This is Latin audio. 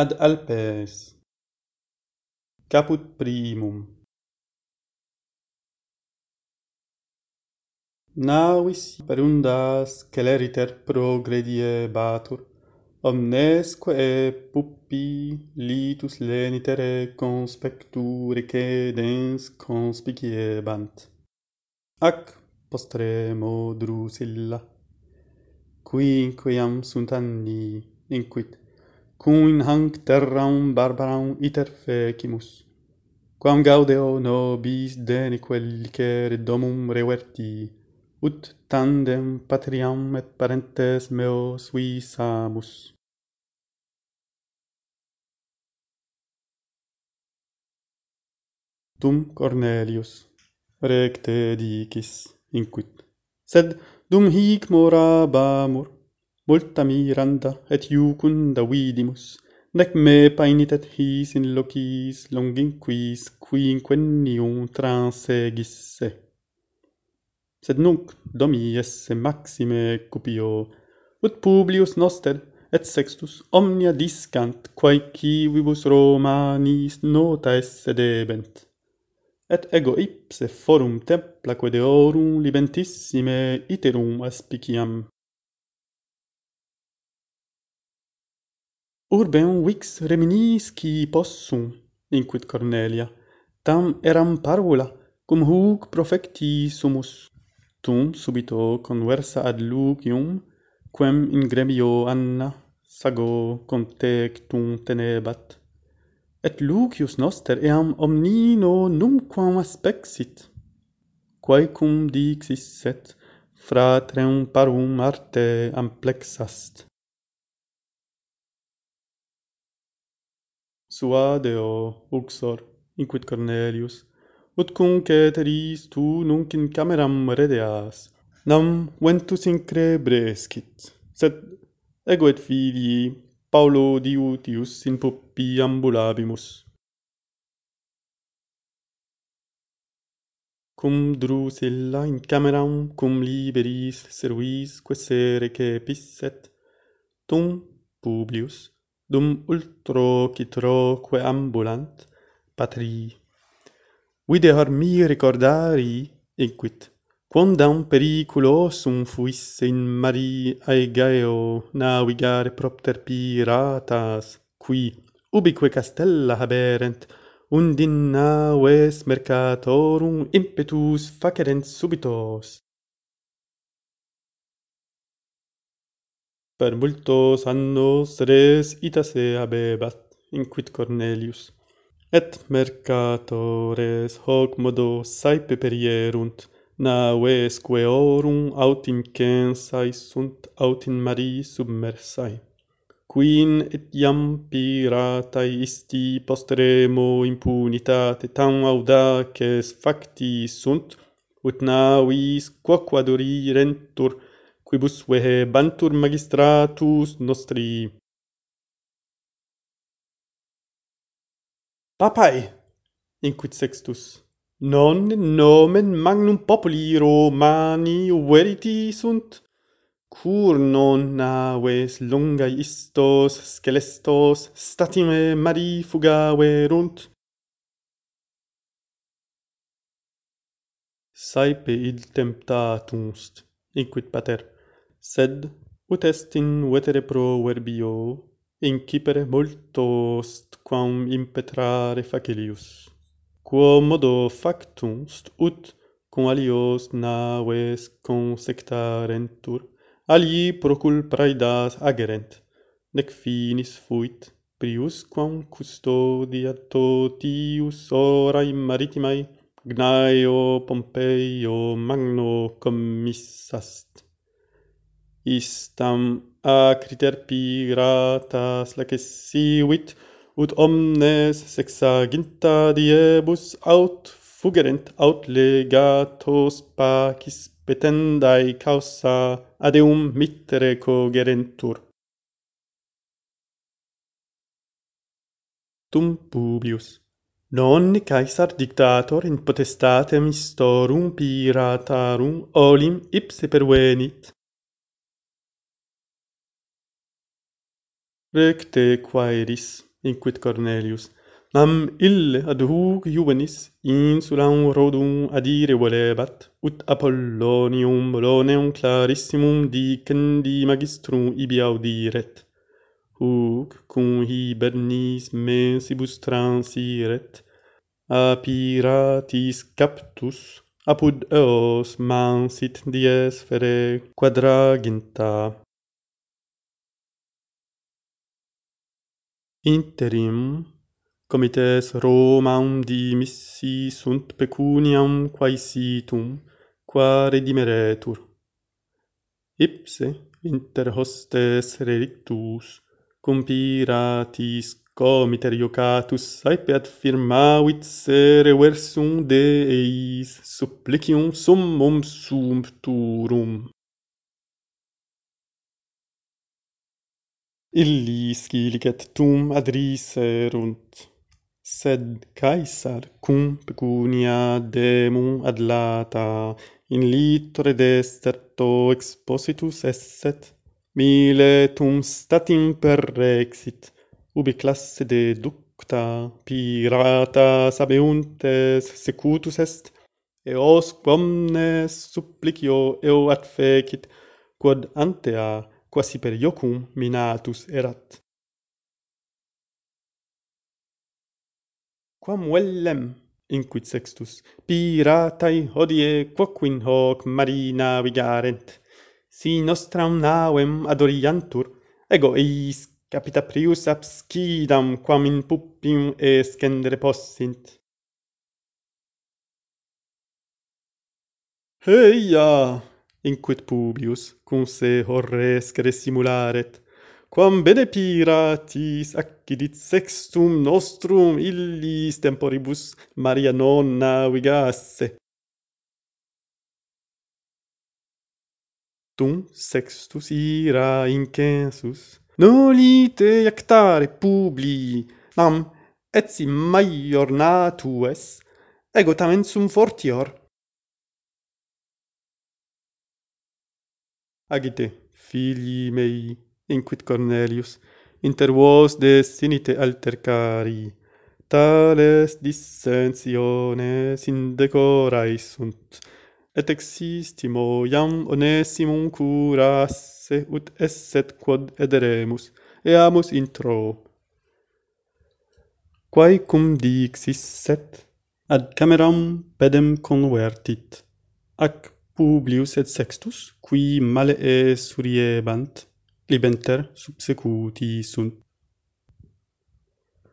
ad alpes. Caput primum. Navis perundas celeriter progredie batur. Omnesque e puppi litus lenitere conspecture cedens conspiciebant ac postremo drusilla quinquiam sunt anni inquit cun hanc terram barbaram iter fecimus. Quam gaudeo nobis denique licere domum reverti, ut tandem patriam et parentes meos visamus. Dum Cornelius recte dicis inquit, sed dum hic morabamur multa miranda et iucunda vidimus. Nec me painitet his in locis longinquis quinquennium transegisse. sed nunc domi esse maxime cupio ut publius noster et sextus omnia discant quae civibus romanis nota esse debent. Et ego ipse forum templa quae deorum libentissime iterum aspiciam. urbem vix reminis qui possum inquit cornelia tam eram parvula cum huc profecti sumus tum subito conversa ad lucium quem in gremio anna sago contectum tenebat. Et lucius noster eam omnino numquam aspexit. Quaecum dixisset fratrem parum arte amplexast. suadeo uxor inquit Cornelius ut cum ceteris tu nunc in cameram redeas nam ventus increbrescit sed ego et filii Paulo diutius in puppi ambulabimus. Cum drusilla in cameram cum liberis servis quae sere cepis et tum Publius dum ultro citroque ambulant patrii Videor mi ricordari inquit quondam periculosum fuisse in mari Aegeo navigare propter piratas qui ubique castella haberent und in naves mercatorum impetus facerent subitos. Per multos annos res itase habebat, inquit Cornelius. Et mercatores hoc modo saepe perierunt, navesque orum aut in censae sunt aut in mari submersae. Quin et iam piratae isti postremo impunitate tam audaces facti sunt, ut navis quoquaduri rentur quibus vehebantur magistratus nostri. Papai, inquit Sextus, non nomen magnum populi Romani veriti sunt, cur non aves longai istos scelestos statime mari fugaverunt. Saepe id temptatumst inquit pater sed ut est in vetere pro verbio incipere multost quam impetrare facilius. Quo modo factum ut cum alios naves consectarentur alii procul praedas agerent nec finis fuit prius quam custodia totius orae maritimae Gnaio Pompeio magno commissast istam acriter piratas lacessivit, ut omnes sexaginta diebus aut fugerent aut legatos pacis petendae causa adeum mittere cogerentur. Tum Publius Non Caesar dictator in potestatem istorum piratarum olim ipse pervenit recte quaeris, inquit Cornelius, nam ille ad hug juvenis insulam rodum adire volebat, ut Apollonium Boloneum clarissimum dicendi magistrum ibi audiret. Huc cum hibernis mensibus transiret, a piratis captus, apud eos mansit dies fere quadraginta interim comites Romam dimissi sunt pecuniam quae situm qua redimeretur. Ipse inter hostes relictus cum piratis comiter iocatus saepe ad firmavit sere versum de eis supplicium summum sumpturum. illi sciliget tum adriserunt sed caesar cum pecunia demum ad lata in litore desterto expositus esset mile tum statim per rexit ubi classe de ducta pirata sabeuntes secutus est eos quomnes supplicio eo ad fecit quod antea quasi per iocum minatus erat. Quam vellem, inquit Sextus, piratae hodie quoquin hoc mari navigarent, si nostram navem adoriantur, ego eis capita prius abscidam quam in puppium escendere possint. Heia! inquit publius cum se horrescere simularet, quam bene piratis accidit sextum nostrum illis temporibus Maria non navigasse. Tum sextus ira incensus, nolite iactare publi nam etsi maior natu es, ego tamen sum fortior, agite filii mei inquit Cornelius inter vos destinite altercari. Tales dissensiones indecorae sunt. Et existimo iam onesimum curasse ut esset quod ederemus eamus intro quae cum dixisset ad cameram pedem convertit. Ac Publius et Sextus, qui male e suriebant, libenter subsecuti sunt.